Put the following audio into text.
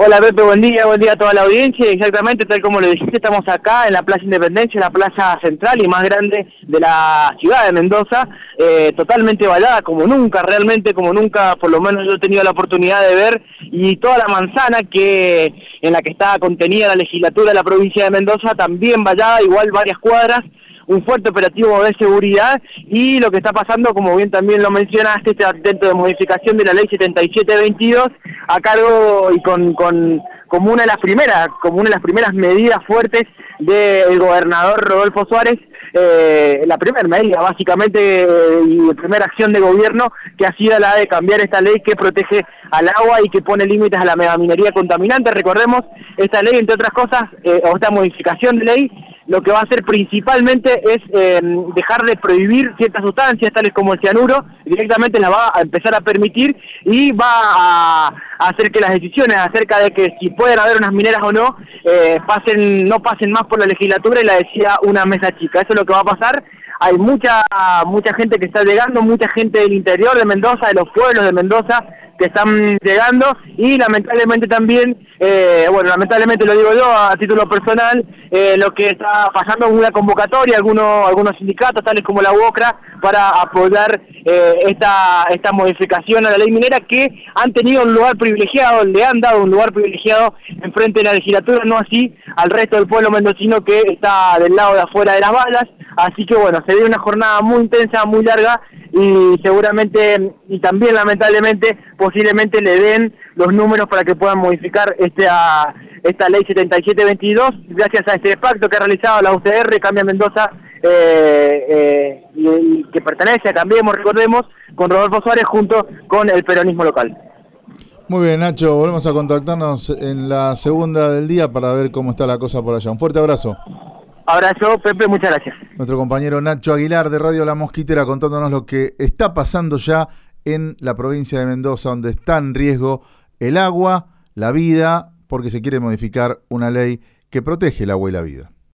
Hola Pepe, buen día, buen día a toda la audiencia. Exactamente, tal como lo dijiste, estamos acá en la Plaza Independencia, la plaza central y más grande de la ciudad de Mendoza, eh, totalmente vallada como nunca, realmente como nunca, por lo menos yo he tenido la oportunidad de ver, y toda la manzana que en la que está contenida la legislatura de la provincia de Mendoza también vallada, igual varias cuadras, un fuerte operativo de seguridad y lo que está pasando, como bien también lo mencionaste, este intento de modificación de la ley 7722 a cargo y con, con como una de las primeras, como una de las primeras medidas fuertes del gobernador Rodolfo Suárez, eh, la primera medida básicamente y primera acción de gobierno que ha sido la de cambiar esta ley que protege al agua y que pone límites a la megaminería contaminante. Recordemos, esta ley, entre otras cosas, eh, o esta modificación de ley, lo que va a hacer principalmente es eh, dejar de prohibir ciertas sustancias, tales como el cianuro, directamente las va a empezar a permitir y va a, hacer que las decisiones acerca de que si pueden haber unas mineras o no, eh, pasen no pasen más por la legislatura y la decía una mesa chica. Eso es lo que va a pasar. Hay mucha mucha gente que está llegando, mucha gente del interior de Mendoza, de los pueblos de Mendoza, que están llegando y lamentablemente también, eh, bueno, lamentablemente lo digo yo a título personal, eh, lo que está pasando es una convocatoria, algunos, algunos sindicatos, tales como la UOCRA, para apoyar eh, esta, esta modificación a la ley minera que han tenido un lugar privilegiado, le han dado un lugar privilegiado en frente de la legislatura, no así al resto del pueblo mendocino que está del lado de afuera de las balas. Así que bueno, se viene una jornada muy intensa, muy larga y seguramente y también lamentablemente posiblemente le den los números para que puedan modificar esta esta ley 7722 gracias a este pacto que ha realizado la UCR Cambia Mendoza eh, eh, y, que pertenece a Cambiemos recordemos con Rodolfo Suárez junto con el peronismo local. Muy bien Nacho volvemos a contactarnos en la segunda del día para ver cómo está la cosa por allá. Un fuerte abrazo Abrazo, Pepe, muchas gracias. Nuestro compañero Nacho Aguilar de Radio La Mosquitera contándonos lo que está pasando ya en la provincia de Mendoza, donde está en riesgo el agua, la vida, porque se quiere modificar una ley que protege el agua y la vida.